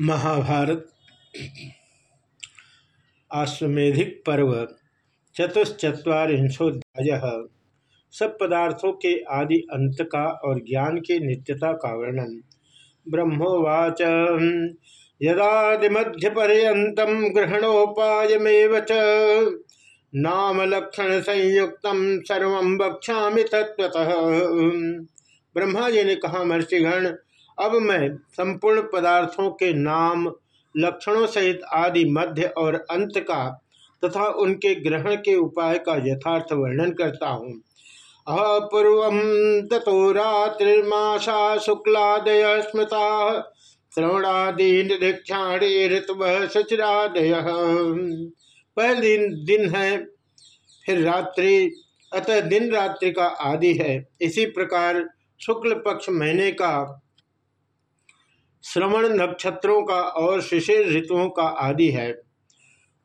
महाभारत आश्वेधिक पर्व चतुश्चत्वारिंशोध्याय। सब पदार्थों के आदि अंत का और ज्ञान के नित्यता का वर्णन। ब्रह्मोवाच, यदादिमध्यपर्यत ग्रहणोपायमेव नाम लक्षण संयुक्त सर्व बक्षा तत्वतः ब्रह्मा जी ने कहा, महर्षिगण अब मैं संपूर्ण पदार्थों के नाम, लक्षणों सहित आदि मध्य और अंत का तथा उनके ग्रहण के उपाय का यथार्थ वर्णन करता हूँ। अपूर्व तथो रात्रिमाशा शुक्लादय स्मृता श्रवणादि निरीक्षाणी ऋतु सचरादय। पहले दिन दिन है, फिर रात्रि, अतः दिन रात्रि का आदि है। इसी प्रकार शुक्ल पक्ष महीने का श्रवण नक्षत्रों का और शिशिर ऋतुओं का आदि है।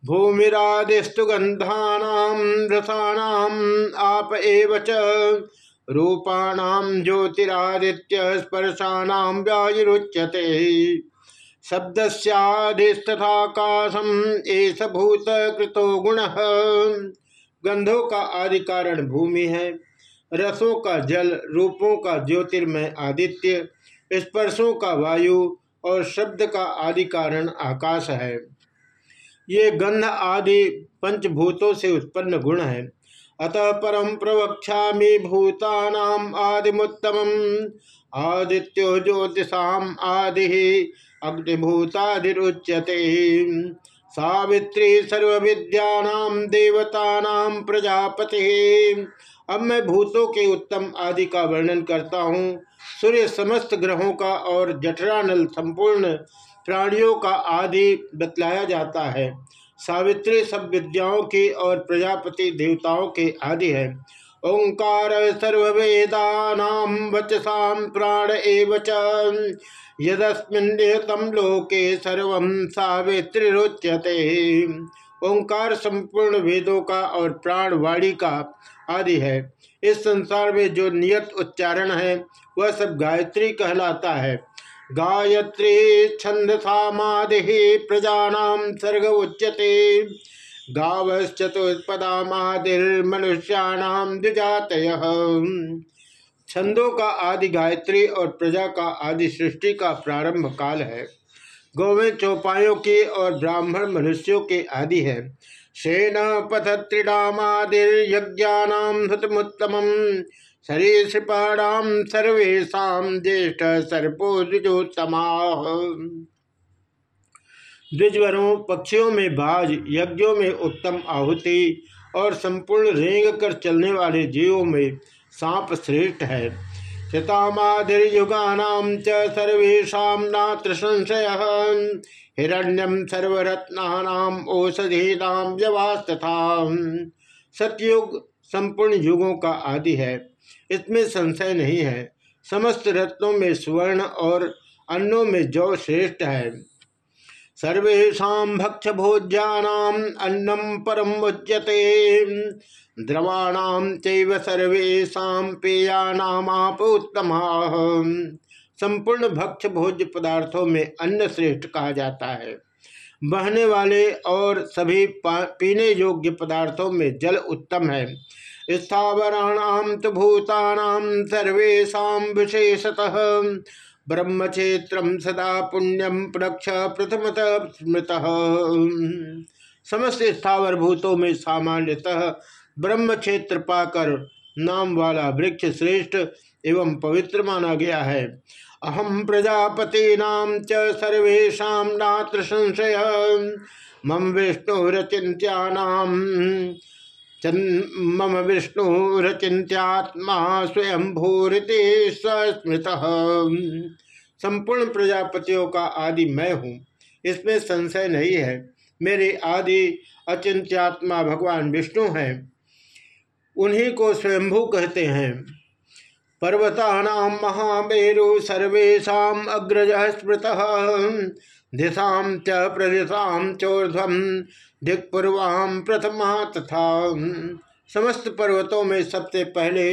भूमिरादिस्तु गंधानाम रसानाम आप एव रूपाणाम ज्योतिरादित्य स्पर्शानाम व्यायुच्यते शब्दस्याधिस्तथाकाशम एस भूत कृतो गुण। गंधों का आदि कारण भूमि है। रसों का जल, रूपों का ज्योतिर्मय आदित्य। स्पर्शों का वायु और शब्द का आदि कारण आकाश है। ये गंध आदि पंचभूतों से उत्पन्न गुण है। अतः परम प्रवक्षा भूतानाम आदिमुत्तम आदित्यो ज्योतिषाम आदि अग्निभूतादिरुच्यते। सावित्री सर्व विद्यानाम देवतानाम प्रजापति। अब मैं भूतों के उत्तम आदि का वर्णन करता हूँ। सूर्य समस्त ग्रहों का और जठरानल संपूर्ण प्राणियों का आदि बतलाया जाता है। सावित्री सब विद्याओं की और प्रजापति देवताओं के आदि है। ओंकार सर्वेदा वचसा प्राण एव यदस्मिन्निहतम लोके सर्व सावित्रीरुच्यते। ओंकार संपूर्ण वेदों का और प्राणवाणी का आदि है। इस संसार में जो नियत उच्चारण है, वह सब गायत्री कहलाता है। गायत्री छंद सामादि प्रजानाम सर्ग उच्यते। गावश्चतुष्पदामादिर्मनुष्याणाम द्विजात छंदों का आदि गायत्री और प्रजा का आदि सृष्टि का प्रारंभ काल है। गौवें चौपायों के और ब्राह्मण मनुष्यों के आदि है। शेन पथत्रिणामादिर्यज्ञानाम हृतमुत्तम सरीसृपाणाम सर्वेशा ज्येष्ठ सर्पो द्विजवरों, पक्षियों में बाज, यज्ञों में उत्तम आहुति और संपूर्ण रेंग कर चलने वाले जीवों में सांप श्रेष्ठ है। शतामाधिर्युगानाम च सर्वेशा नात्र संशय हिरण्यम सर्वरत्नानाम औषधीनाम व्यवास्तथा सतयुग, संपूर्ण युगों का आदि है। इसमें संशय नहीं है। समस्त रत्नों में स्वर्ण और अन्नों में जौ श्रेष्ठ है। सर्वेशा भक्ष भोज्यानाम अन्नम परम उच्यते द्रवाणाम सर्वेशा संपूर्ण भक्ष भोज्य पदार्थों में अन्न श्रेष्ठ कहा जाता है। बहने वाले और सभी पीने योग्य पदार्थों में जल उत्तम है। स्थावराणाम तो भूतानाम सर्वेशा विशेषतः। ब्रह्मक्षेत्र सदा पुण्यम प्रक्ष प्रथमत स्मृत। समस्त स्थावर भूतों में सामान्यतः ब्रह्म क्षेत्र पाकर नाम वाला वृक्ष श्रेष्ठ एवं पवित्र माना गया है। अहम प्रजापति नाम च नात्र संशय। मम विष्णुरचिंत्यानाम मम विष्णुरचिंत्यात्मा स्वयं भूरिति स्मृत संपूर्ण प्रजापतियों का आदि मैं हूँ। इसमें संशय नहीं है। मेरे आदि अचिंत्यात्मा भगवान विष्णु हैं। उन्हीं को स्वयंभू कहते हैं। पर्वतानाम महामेरु सर्वेशा अग्रज स्मृत। दिशा च प्रदिशा चोर्धम दिक्पूर्वाम प्रथमा तथा समस्त पर्वतों में सबसे पहले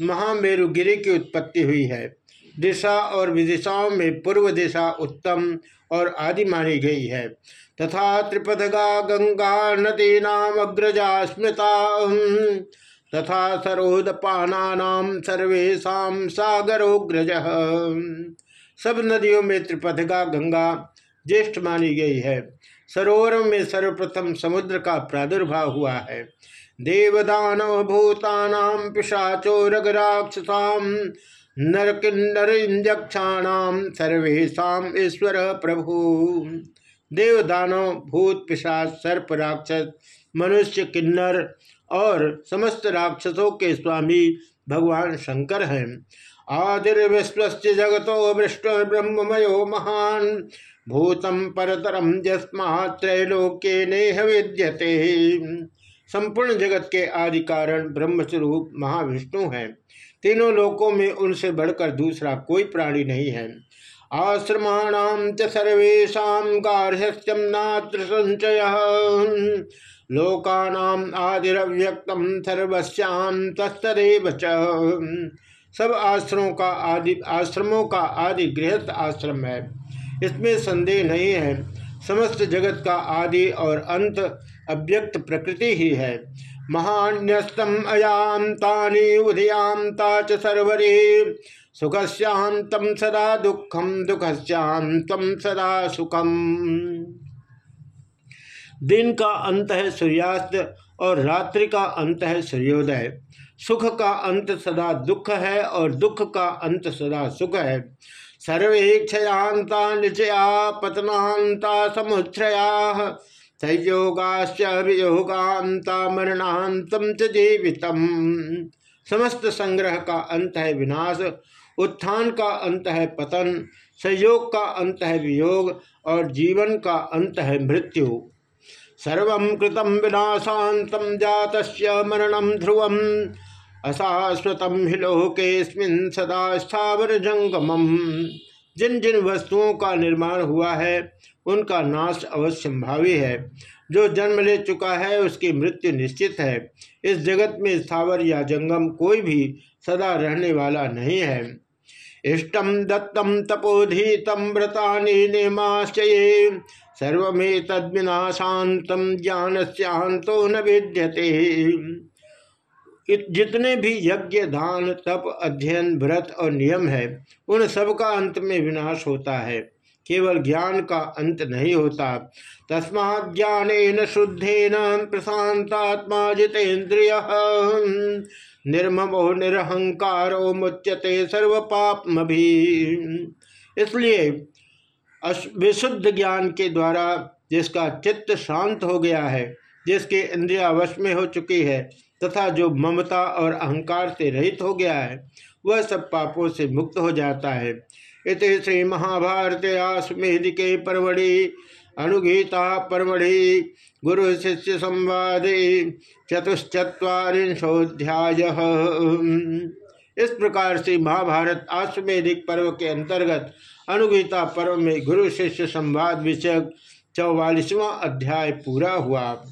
महामेरु गिरी की उत्पत्ति हुई है। दिशा और विदिशाओं में पूर्व दिशा उत्तम और आदि मानी गई है। तथा त्रिपथगा गंगा नदी नाम अग्रजा स्मृता तथा सरोदपानाम सर्वेशा सागरोग्रज सब नदियों में त्रिपथगा गंगा ज्येष्ठ मानी गई है। सरोवर में सर्वप्रथम समुद्र का प्रादुर्भाव हुआ है। देवदान भूतानाम पिशाचो रगराक्षसाम नर किन्नर सर्वेशा ईश्वर प्रभु। देवदानव भूत पिशाच सर्प राक्षस, मनुष्य किन्नर और समस्त राक्षसों के स्वामी भगवान शंकर हैं। आदिर्विश्व जगतो विष्णु ब्रह्ममयो महान। भूतम परतरम जस्मा त्रैलोक्य नेह विद्यते। संपूर्ण जगत के आदि कारण ब्रह्मस्वरूप महाविष्णु हैं। तीनों लोकों में उनसे बढ़कर दूसरा कोई प्राणी नहीं है। आश्रमाणाम च सर्वेशा गार्हस्थ्यम नात्र संचय। लोकानाम आदिव्यक्तम सर्वस्याम तस्तदेव सब आश्रमों का आदि, आश्रमों का आदि गृहस्थ आश्रम है। इसमें संदेह नहीं है। समस्त जगत का आदि और अंत अव्यक्त प्रकृति ही है। महान्यस्तम अयांतानी उदयांता च सर्वरे। सुखस्यांतम सदा दुखम दुखस्यांतम सदा सुखम। दिन का अंत है सूर्यास्त और रात्रि का अंत है सूर्योदय। सुख का अंत सदा दुख है और दुख का अंत सदा सुख है। सर्वेक्षयांता निचया पतनाता समुच्छ्रया संयोगाश्च वियोगांता मरणांतम च जीवितम। समस्त संग्रह का अंत है विनाश, उत्थान का अंत है पतन, संयोग का अंत है वियोग और जीवन का अंत है मृत्यु। सर्व कृतम विनाशांतम जात मरणम ध्रुवम। अशाश्वतम हि लोकेस्मिन सदा स्थावर जंगमम जिन जिन वस्तुओं का निर्माण हुआ है, उनका नाश अवश्य भावी है। जो जन्म ले चुका है, उसकी मृत्यु निश्चित है। इस जगत में स्थावर या जंगम कोई भी सदा रहने वाला नहीं है। इष्टम दत्तम तपोधीतम व्रतानि निमाश्चये सर्वे तद्विनाशांतम ज्ञान शांतो न विद्यते। जितने भी यज्ञ, दान, तप, अध्ययन, व्रत और नियम है, उन सब का अंत में विनाश होता है। केवल ज्ञान का अंत नहीं होता। तस्मा ज्ञान शुद्धेन प्रशांतात्मा जितेन्द्रिय। निर्ममो निरहंकारो मुच्यते सर्व पाप इसलिए विशुद्ध ज्ञान के द्वारा जिसका चित्त शांत हो गया है, जिसके इंद्रिया वश में हो चुकी है तथा जो ममता और अहंकार से रहित हो गया है, वह सब पापों से मुक्त हो जाता है। इत श्री महाभारत आसमेध के परवड़ी अनुगीता परमढ़ि गुरु शिष्य संवाद चतुश्चत्वारिंशोध्याय इस प्रकार से महाभारत आश्वेदिक पर्व के अंतर्गत अनुगीता पर्व में गुरु शिष्य संवाद विषयक चौवालीसवां अध्याय पूरा हुआ।